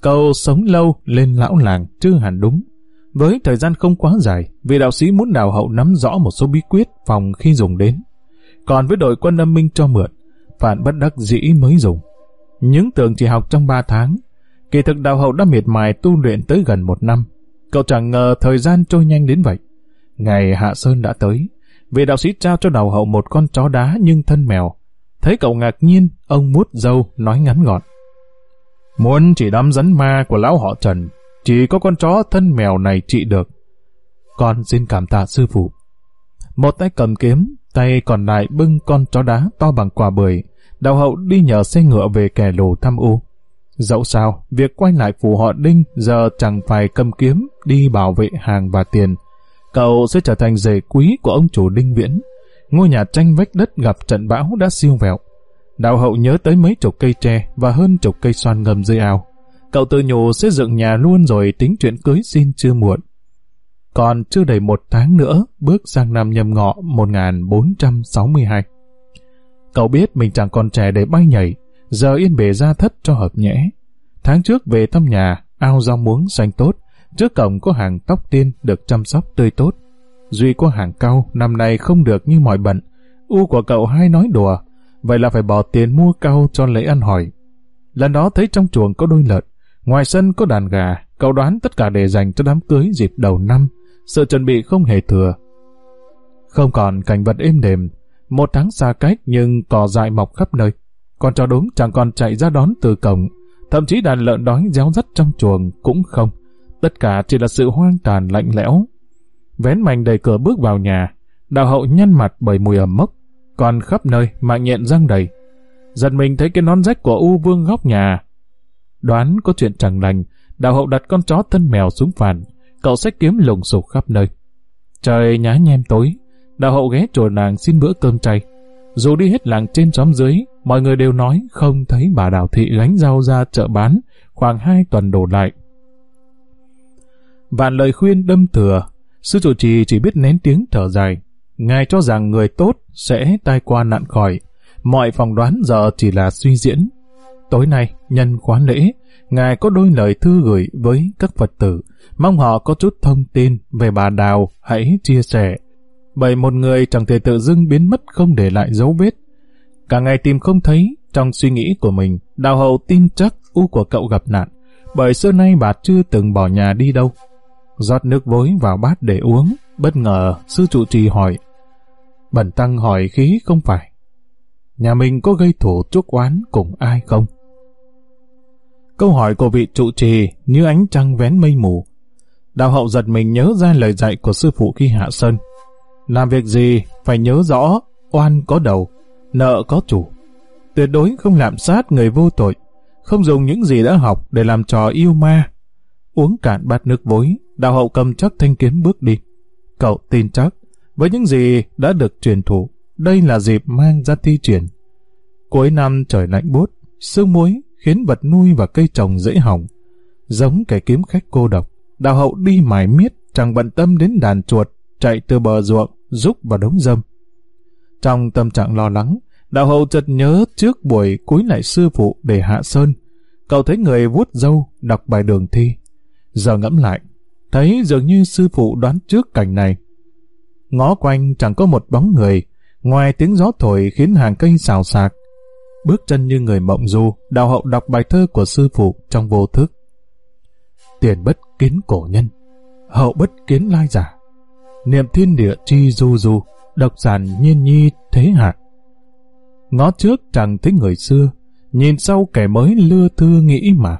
cậu sống lâu lên lão làng chưa hẳn đúng. Với thời gian không quá dài, vị đạo sĩ muốn đào hậu nắm rõ một số bí quyết phòng khi dùng đến. Còn với đội quân âm minh cho mượn, phản bất đắc dĩ mới dùng. Những tưởng chỉ học trong 3 tháng, kỳ thực đào hậu đã miệt mài tu luyện tới gần một năm. Cậu chẳng ngờ thời gian trôi nhanh đến vậy. Ngày Hạ Sơn đã tới, vị đạo sĩ trao cho đào hậu một con chó đá nhưng thân mèo. Thấy cậu ngạc nhiên, ông mút dâu nói ngắn gọn. Muốn chỉ đám rắn ma của lão họ Trần, chỉ có con chó thân mèo này trị được. Con xin cảm tạ sư phụ. Một tay cầm kiếm, tay còn lại bưng con chó đá to bằng quả bưởi. Đào hậu đi nhờ xe ngựa về kẻ lù thăm u. Dẫu sao, việc quay lại phủ họ Đinh giờ chẳng phải cầm kiếm đi bảo vệ hàng và tiền. Cậu sẽ trở thành rể quý của ông chủ Đinh Viễn. Ngôi nhà tranh vách đất gặp trận bão đã siêu vẹo. Đào hậu nhớ tới mấy chục cây tre và hơn chục cây xoan ngầm dưới ao. Cậu tự nhủ sẽ dựng nhà luôn rồi tính chuyện cưới xin chưa muộn. Còn chưa đầy một tháng nữa, bước sang năm nhâm ngọ 1462. Cậu biết mình chẳng còn trẻ để bay nhảy, giờ yên bề ra thất cho hợp nhẽ. Tháng trước về thăm nhà, ao rau muống xanh tốt, trước cổng có hàng tóc tiên được chăm sóc tươi tốt. Duy có hàng cau, năm nay không được như mọi bận. U của cậu hay nói đùa, vậy là phải bỏ tiền mua cau cho lễ ăn hỏi. Lần đó thấy trong chuồng có đôi lợn, ngoài sân có đàn gà, cậu đoán tất cả để dành cho đám cưới dịp đầu năm, sự chuẩn bị không hề thừa. Không còn cảnh vật êm đềm, một tháng xa cách nhưng cỏ dại mọc khắp nơi. Con chó đốm chẳng còn chạy ra đón từ cổng, thậm chí đàn lợn đói réo rắt trong chuồng cũng không. Tất cả chỉ là sự hoang tàn lạnh lẽo. Vén mảnh đầy cửa bước vào nhà, đào hậu nhăn mặt bởi mùi ẩm mốc, còn khắp nơi mạng nhện răng đầy. Giật mình thấy cái nón rách của U Vương góc nhà. Đoán có chuyện chẳng lành, đào hậu đặt con chó thân mèo xuống phản, cậu xách kiếm lùng sục khắp nơi. Trời nhá nhem tối, đào hậu ghé chùa nàng xin bữa cơm chay. Dù đi hết làng trên xóm dưới, mọi người đều nói không thấy bà đào thị gánh rau ra chợ bán, khoảng hai tuần đổ lại. Vạn lời khuyên đâm thừa, sư trụ trì chỉ biết nén tiếng thở dài. Ngài cho rằng người tốt sẽ tai qua nạn khỏi, mọi phỏng đoán giờ chỉ là suy diễn. Tối nay, nhân khóa lễ, Ngài có đôi lời thư gửi với các Phật tử, mong họ có chút thông tin về bà Đào hãy chia sẻ. Bởi một người chẳng thể tự dưng biến mất không để lại dấu vết. Cả ngày tìm không thấy, trong suy nghĩ của mình, Đào Hậu tin chắc u của cậu gặp nạn, bởi xưa nay bà chưa từng bỏ nhà đi đâu rót nước vối vào bát để uống, bất ngờ sư trụ trì hỏi. Bẩn tăng hỏi khí không phải. Nhà mình có gây thủ chuốc oán cùng ai không? Câu hỏi của vị trụ trì như ánh trăng vén mây mù. Đào hậu giật mình nhớ ra lời dạy của sư phụ khi hạ sơn. Làm việc gì phải nhớ rõ oan có đầu, nợ có chủ. Tuyệt đối không lạm sát người vô tội, không dùng những gì đã học để làm trò yêu ma. Uống cạn bát nước vối, đào hậu cầm chắc thanh kiếm bước đi. Cậu tin chắc, với những gì đã được truyền thụ, đây là dịp mang ra thi triển. Cuối năm trời lạnh buốt, sương muối khiến vật nuôi và cây trồng dễ hỏng. Giống kẻ kiếm khách cô độc, đào hậu đi mải miết chẳng bận tâm đến đàn chuột chạy từ bờ ruộng rúc vào đống dâm. Trong tâm trạng lo lắng, đạo hậu chợt nhớ trước buổi cúi lại sư phụ để hạ sơn. Cậu thấy người vuốt dâu đọc bài đường thi. Giờ ngẫm lại, thấy dường như sư phụ đoán trước cảnh này. Ngó quanh chẳng có một bóng người, ngoài tiếng gió thổi khiến hàng cây xào xạc. Bước chân như người mộng du, đào hậu đọc bài thơ của sư phụ trong vô thức. Tiền bất kiến cổ nhân, hậu bất kiến lai giả. Niệm thiên địa chi du du, độc giản nhiên nhi thế hạ. Ngó trước chẳng thấy người xưa, nhìn sau kẻ mới lưa thư nghĩ mà.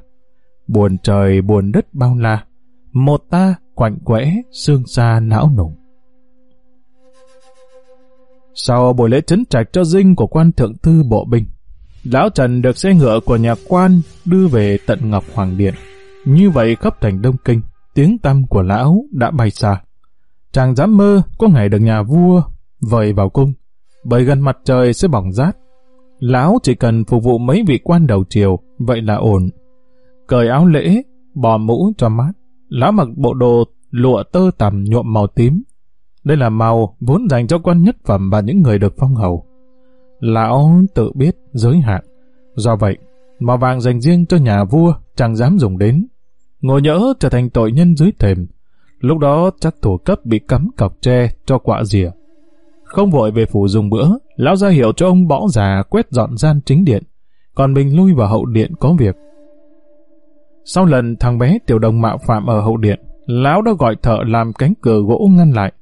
Buồn trời buồn đất bao la, một ta quạnh quẽ, xương xa não nùng. Sau buổi lễ trấn trạch cho dinh của quan thượng thư bộ binh, Lão Trần được xe ngựa của nhà quan đưa về tận Ngọc Hoàng Điện. Như vậy khắp thành Đông Kinh, tiếng tăm của lão đã bay xa. Chàng dám mơ có ngày được nhà vua vời vào cung, bởi gần mặt trời sẽ bỏng rát. Lão chỉ cần phục vụ mấy vị quan đầu triều, vậy là ổn. Cởi áo lễ, bò mũ cho mát. Lão mặc bộ đồ lụa tơ tằm nhuộm màu tím. Đây là màu vốn dành cho quan nhất phẩm và những người được phong hầu. Lão tự biết giới hạn. Do vậy, màu vàng dành riêng cho nhà vua chẳng dám dùng đến. Ngồi nhỡ trở thành tội nhân dưới thềm. Lúc đó chắc thủ cấp bị cắm cọc tre cho quạ rìa. Không vội về phủ dùng bữa, lão ra hiệu cho ông bỏ già quét dọn gian chính điện, còn mình lui vào hậu điện có việc. Sau lần thằng bé tiểu đồng mạo phạm ở hậu điện, lão đã gọi thợ làm cánh cửa gỗ ngăn lại.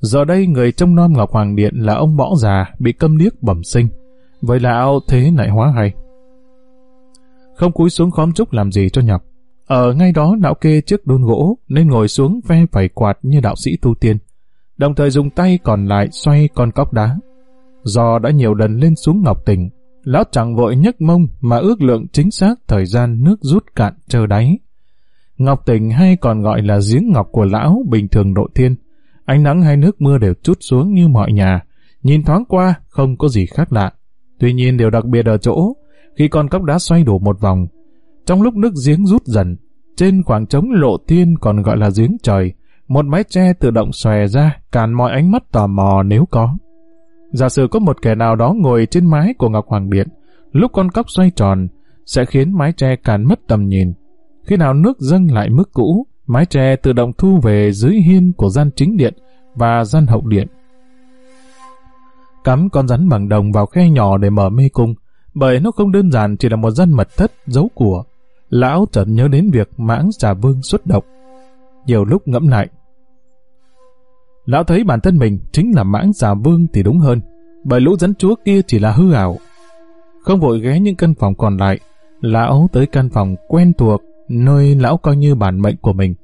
Giờ đây người trông nom Ngọc Hoàng Điện là ông võ già bị câm điếc bẩm sinh. Vậy lão thế lại hóa hay. Không cúi xuống khóm trúc làm gì cho nhọc. Ở ngay đó lão kê chiếc đôn gỗ nên ngồi xuống ve phải quạt như đạo sĩ tu tiên đồng thời dùng tay còn lại xoay con cóc đá. Do đã nhiều lần lên xuống ngọc tỉnh, lão chẳng vội nhấc mông mà ước lượng chính xác thời gian nước rút cạn trơ đáy. Ngọc tỉnh hay còn gọi là giếng ngọc của lão bình thường độ thiên. Ánh nắng hay nước mưa đều chút xuống như mọi nhà, nhìn thoáng qua không có gì khác lạ. Tuy nhiên điều đặc biệt ở chỗ, khi con cóc đá xoay đổ một vòng, trong lúc nước giếng rút dần, trên khoảng trống lộ thiên còn gọi là giếng trời, một mái tre tự động xòe ra, cản mọi ánh mắt tò mò nếu có. Giả sử có một kẻ nào đó ngồi trên mái của Ngọc Hoàng Điện, lúc con cóc xoay tròn, sẽ khiến mái tre cản mất tầm nhìn. Khi nào nước dâng lại mức cũ, mái tre tự động thu về dưới hiên của gian chính điện và gian hậu điện. Cắm con rắn bằng đồng vào khe nhỏ để mở mê cung, bởi nó không đơn giản chỉ là một gian mật thất giấu của. Lão chợt nhớ đến việc mãng xà vương xuất độc, nhiều lúc ngẫm lại. Lão thấy bản thân mình chính là mãng xà vương thì đúng hơn, bởi lũ rắn chúa kia chỉ là hư ảo. Không vội ghé những căn phòng còn lại, lão tới căn phòng quen thuộc, nơi lão coi như bản mệnh của mình.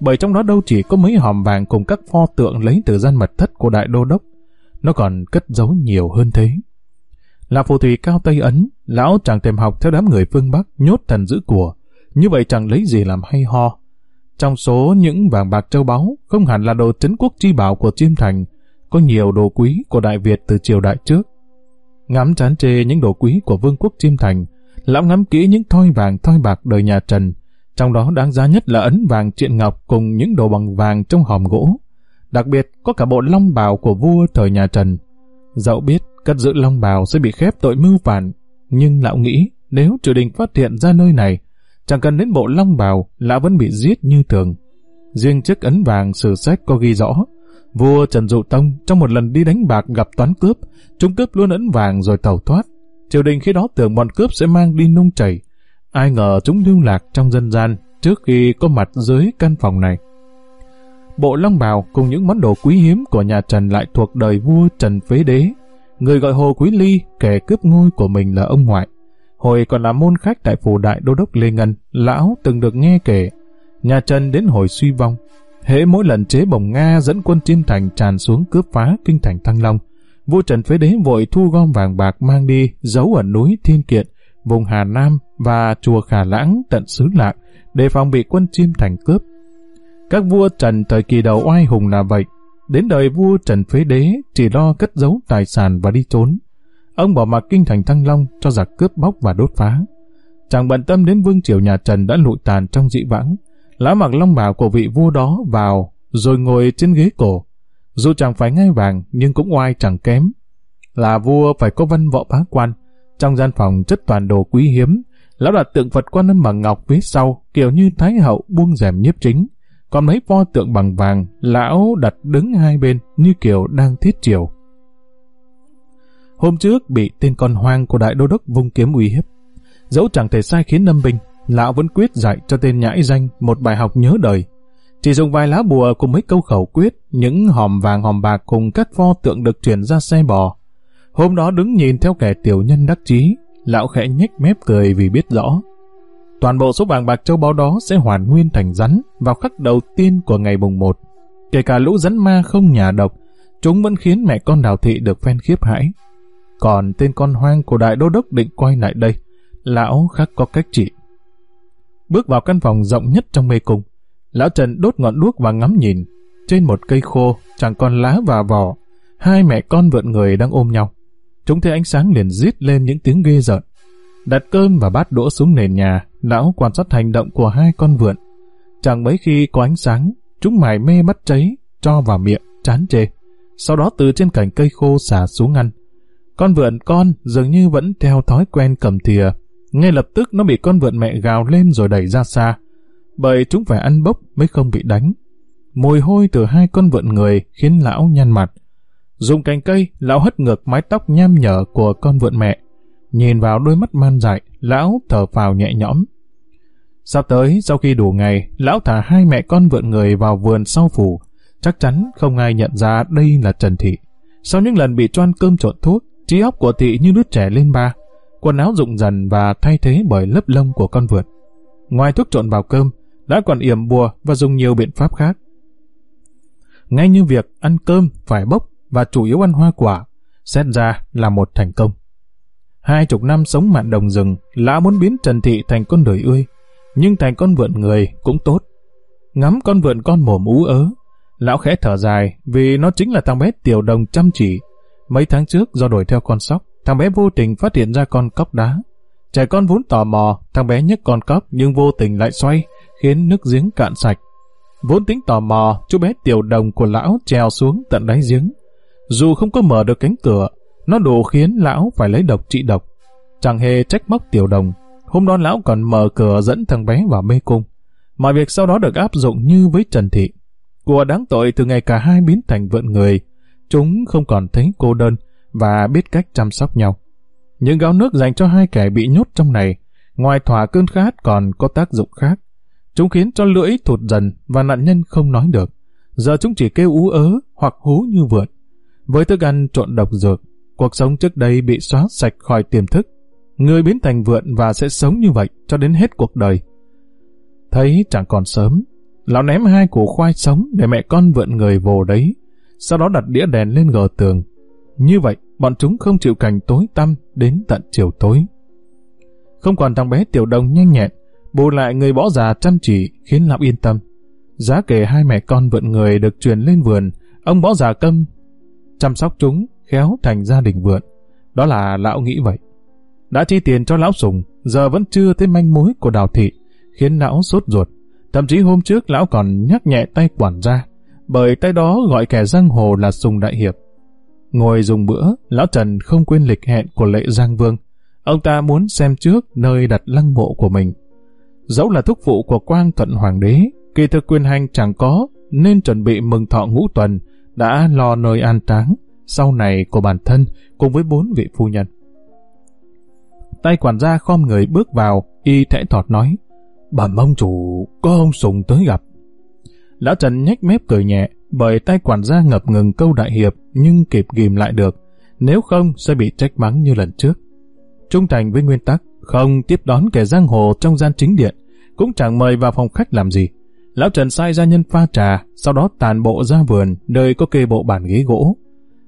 Bởi trong đó đâu chỉ có mấy hòm vàng cùng các pho tượng lấy từ gian mật thất của đại đô đốc, nó còn cất giấu nhiều hơn thế. Là phù thủy cao Tây Ấn, lão chẳng thèm học theo đám người phương Bắc nhốt thần giữ của, như vậy chẳng lấy gì làm hay ho. Trong số những vàng bạc châu báu, không hẳn là đồ trấn quốc chi bảo của Chiêm Thành, có nhiều đồ quý của Đại Việt từ triều đại trước. Ngắm chán chê những đồ quý của vương quốc Chiêm Thành, lão ngắm kỹ những thoi vàng thoi bạc đời nhà Trần, trong đó đáng giá nhất là ấn vàng triện ngọc cùng những đồ bằng vàng trong hòm gỗ. Đặc biệt có cả bộ long bào của vua thời nhà Trần. Dẫu biết cất giữ long bào sẽ bị khép tội mưu phản, nhưng lão nghĩ nếu triều đình phát hiện ra nơi này, Chẳng cần đến bộ long bào, lão vẫn bị giết như thường. Riêng chiếc ấn vàng sử sách có ghi rõ, vua Trần Dụ Tông trong một lần đi đánh bạc gặp toán cướp, chúng cướp luôn ấn vàng rồi tàu thoát. Triều đình khi đó tưởng bọn cướp sẽ mang đi nung chảy. Ai ngờ chúng lưu lạc trong dân gian trước khi có mặt dưới căn phòng này. Bộ long bào cùng những món đồ quý hiếm của nhà Trần lại thuộc đời vua Trần Phế Đế. Người gọi Hồ Quý Ly, kẻ cướp ngôi của mình là ông ngoại. Hồi còn là môn khách tại phủ đại đô đốc Lê Ngân, lão từng được nghe kể, nhà Trần đến hồi suy vong. Hễ mỗi lần chế bồng Nga dẫn quân chiêm thành tràn xuống cướp phá kinh thành Thăng Long, vua Trần Phế Đế vội thu gom vàng bạc mang đi giấu ở núi Thiên Kiện, vùng Hà Nam và chùa Khả Lãng tận xứ Lạc để phòng bị quân chiêm thành cướp. Các vua Trần thời kỳ đầu oai hùng là vậy, đến đời vua Trần Phế Đế chỉ lo cất giấu tài sản và đi trốn. Ông bỏ mặc kinh thành Thăng Long cho giặc cướp bóc và đốt phá. Chẳng bận tâm đến vương triều nhà Trần đã lụi tàn trong dị vãng. Lá mặc long bào của vị vua đó vào, rồi ngồi trên ghế cổ. Dù chẳng phải ngai vàng, nhưng cũng oai chẳng kém. Là vua phải có văn võ bá quan. Trong gian phòng chất toàn đồ quý hiếm, lão đặt tượng Phật quan âm bằng ngọc phía sau, kiểu như Thái hậu buông rèm nhiếp chính. Còn mấy pho tượng bằng vàng, lão đặt đứng hai bên như kiểu đang thiết triều. Hôm trước bị tên con hoang của đại đô đốc vung kiếm uy hiếp. Dẫu chẳng thể sai khiến lâm binh, lão vẫn quyết dạy cho tên nhãi danh một bài học nhớ đời. Chỉ dùng vài lá bùa cùng mấy câu khẩu quyết, những hòm vàng hòm bạc cùng các pho tượng được chuyển ra xe bò. Hôm đó đứng nhìn theo kẻ tiểu nhân đắc chí, lão khẽ nhếch mép cười vì biết rõ. Toàn bộ số vàng bạc châu báu đó sẽ hoàn nguyên thành rắn vào khắc đầu tiên của ngày mùng một. Kể cả lũ rắn ma không nhà độc, chúng vẫn khiến mẹ con đào thị được phen khiếp hãi. Còn tên con hoang của đại đô đốc định quay lại đây, lão khắc có cách trị. Bước vào căn phòng rộng nhất trong mê cung, lão Trần đốt ngọn đuốc và ngắm nhìn. Trên một cây khô, chẳng còn lá và vỏ, hai mẹ con vượn người đang ôm nhau. Chúng thấy ánh sáng liền rít lên những tiếng ghê rợn. Đặt cơm và bát đũa xuống nền nhà, lão quan sát hành động của hai con vượn. Chẳng mấy khi có ánh sáng, chúng mải mê bắt cháy, cho vào miệng, chán chê. Sau đó từ trên cành cây khô xả xuống ăn. Con vượn con dường như vẫn theo thói quen cầm thìa. Ngay lập tức nó bị con vượn mẹ gào lên rồi đẩy ra xa. Bởi chúng phải ăn bốc mới không bị đánh. Mùi hôi từ hai con vượn người khiến lão nhăn mặt. Dùng cành cây, lão hất ngược mái tóc nham nhở của con vượn mẹ. Nhìn vào đôi mắt man dại, lão thở phào nhẹ nhõm. Sắp tới, sau khi đủ ngày, lão thả hai mẹ con vượn người vào vườn sau phủ. Chắc chắn không ai nhận ra đây là Trần Thị. Sau những lần bị choan cơm trộn thuốc, trí óc của Thị như đứa trẻ lên ba. Quần áo rụng dần và thay thế bởi lớp lông của con vượn. Ngoài thuốc trộn vào cơm, đã còn yểm bùa và dùng nhiều biện pháp khác. Ngay như việc ăn cơm phải bốc và chủ yếu ăn hoa quả, xét ra là một thành công. Hai chục năm sống mạn đồng rừng, lão muốn biến Trần Thị thành con đời ươi, nhưng thành con vượn người cũng tốt. Ngắm con vượn con mồm ú ớ, lão khẽ thở dài vì nó chính là thằng bé tiểu đồng chăm chỉ. Mấy tháng trước do đuổi theo con sóc, thằng bé vô tình phát hiện ra con cóc đá. Trẻ con vốn tò mò, thằng bé nhấc con cóc nhưng vô tình lại xoay, khiến nước giếng cạn sạch. Vốn tính tò mò, chú bé tiểu đồng của lão trèo xuống tận đáy giếng. Dù không có mở được cánh cửa, nó đủ khiến lão phải lấy độc trị độc. Chẳng hề trách móc tiểu đồng. Hôm đó lão còn mở cửa dẫn thằng bé vào mê cung. Mọi việc sau đó được áp dụng như với Trần Thị. Của đáng tội từ ngày cả hai biến thành vợ người, chúng không còn thấy cô đơn và biết cách chăm sóc nhau. Những gáo nước dành cho hai kẻ bị nhốt trong này, ngoài thỏa cơn khát còn có tác dụng khác. Chúng khiến cho lưỡi thụt dần và nạn nhân không nói được. Giờ chúng chỉ kêu ú ớ hoặc hú như vượn. Với thức ăn trộn độc dược, cuộc sống trước đây bị xóa sạch khỏi tiềm thức. Người biến thành vượn và sẽ sống như vậy cho đến hết cuộc đời. Thấy chẳng còn sớm, lão ném hai củ khoai sống để mẹ con vượn người vồ đấy, sau đó đặt đĩa đèn lên gờ tường. Như vậy, bọn chúng không chịu cảnh tối tăm đến tận chiều tối. Không còn thằng bé tiểu đồng nhanh nhẹn, bù lại người bỏ già chăm chỉ khiến lão yên tâm. Giá kể hai mẹ con vượn người được truyền lên vườn, ông bỏ già câm chăm sóc chúng khéo thành gia đình vượn. Đó là lão nghĩ vậy. Đã chi tiền cho lão sùng, giờ vẫn chưa thấy manh mối của đào thị, khiến lão sốt ruột. Thậm chí hôm trước lão còn nhắc nhẹ tay quản gia, bởi tay đó gọi kẻ giang hồ là sùng đại hiệp. Ngồi dùng bữa, lão Trần không quên lịch hẹn của lệ Giang Vương. Ông ta muốn xem trước nơi đặt lăng mộ của mình. Dẫu là thúc phụ của Quang Thuận Hoàng đế, kỳ thực quyền hành chẳng có, nên chuẩn bị mừng thọ ngũ tuần, đã lo nơi an táng sau này của bản thân cùng với bốn vị phu nhân. Tay quản gia khom người bước vào, y thẽ thọt nói, bà mong chủ, có ông Sùng tới gặp. Lão Trần nhếch mép cười nhẹ, bởi tay quản gia ngập ngừng câu đại hiệp nhưng kịp ghim lại được, nếu không sẽ bị trách mắng như lần trước. Trung thành với nguyên tắc, không tiếp đón kẻ giang hồ trong gian chính điện, cũng chẳng mời vào phòng khách làm gì. Lão Trần sai gia nhân pha trà, sau đó tàn bộ ra vườn, nơi có kê bộ bàn ghế gỗ.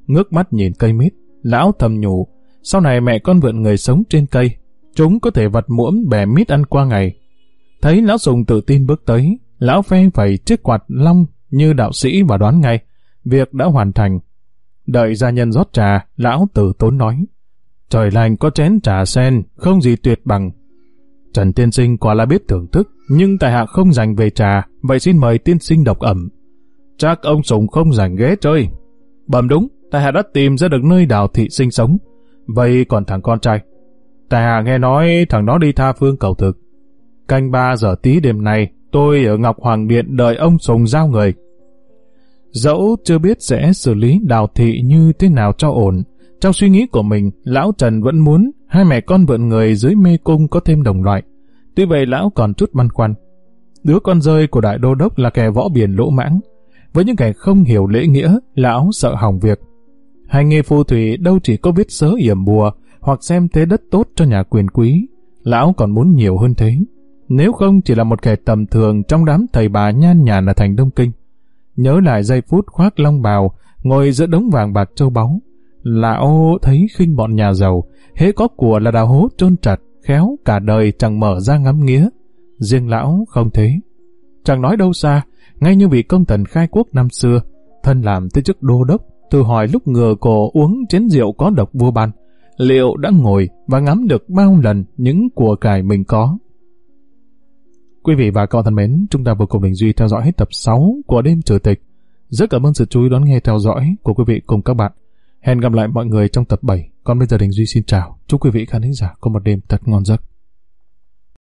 Ngước mắt nhìn cây mít, lão thầm nhủ, sau này mẹ con vượn người sống trên cây, chúng có thể vật muỗng bẻ mít ăn qua ngày. Thấy lão Sùng tự tin bước tới, lão phe phẩy chiếc quạt long như đạo sĩ và đoán ngay, việc đã hoàn thành. Đợi gia nhân rót trà, lão tử tốn nói, trời lành có chén trà sen, không gì tuyệt bằng. Trần Tiên Sinh quả là biết thưởng thức, nhưng tại hạ không dành về trà, vậy xin mời tiên sinh độc ẩm. chắc ông Sùng không dành ghế chơi. Bẩm đúng, tại hạ đã tìm ra được nơi đào thị sinh sống. Vậy còn thằng con trai? Tại hạ nghe nói thằng đó đi tha phương cầu thực. Canh ba giờ tí đêm nay, tôi ở Ngọc Hoàng Điện đợi ông Sùng giao người. Dẫu chưa biết sẽ xử lý đào thị như thế nào cho ổn, trong suy nghĩ của mình, lão Trần vẫn muốn hai mẹ con vượn người dưới mê cung có thêm đồng loại. Tuy vậy lão còn chút băn khoăn. Đứa con rơi của đại đô đốc là kẻ võ biển lỗ mãng. Với những kẻ không hiểu lễ nghĩa, lão sợ hỏng việc. hai nghề phù thủy đâu chỉ có viết sớ yểm bùa hoặc xem thế đất tốt cho nhà quyền quý. Lão còn muốn nhiều hơn thế. Nếu không chỉ là một kẻ tầm thường trong đám thầy bà nhan nhản ở thành Đông Kinh. Nhớ lại giây phút khoác long bào, ngồi giữa đống vàng bạc châu báu. Lão thấy khinh bọn nhà giàu, hễ có của là đào hố trôn chặt, khéo cả đời chẳng mở ra ngắm nghía. Riêng lão không thế. Chẳng nói đâu xa, ngay như vị công thần khai quốc năm xưa, thân làm tới chức đô đốc, từ hỏi lúc ngừa cổ uống chén rượu có độc vua ban, liệu đã ngồi và ngắm được bao lần những của cải mình có. Quý vị và các bạn thân mến, chúng ta vừa cùng Đình Duy theo dõi hết tập 6 của đêm trừ tịch. Rất cảm ơn sự chú ý đón nghe theo dõi của quý vị cùng các bạn. Hẹn gặp lại mọi người trong tập 7. Còn bây giờ Đình Duy xin chào. Chúc quý vị khán giả có một đêm thật ngon giấc.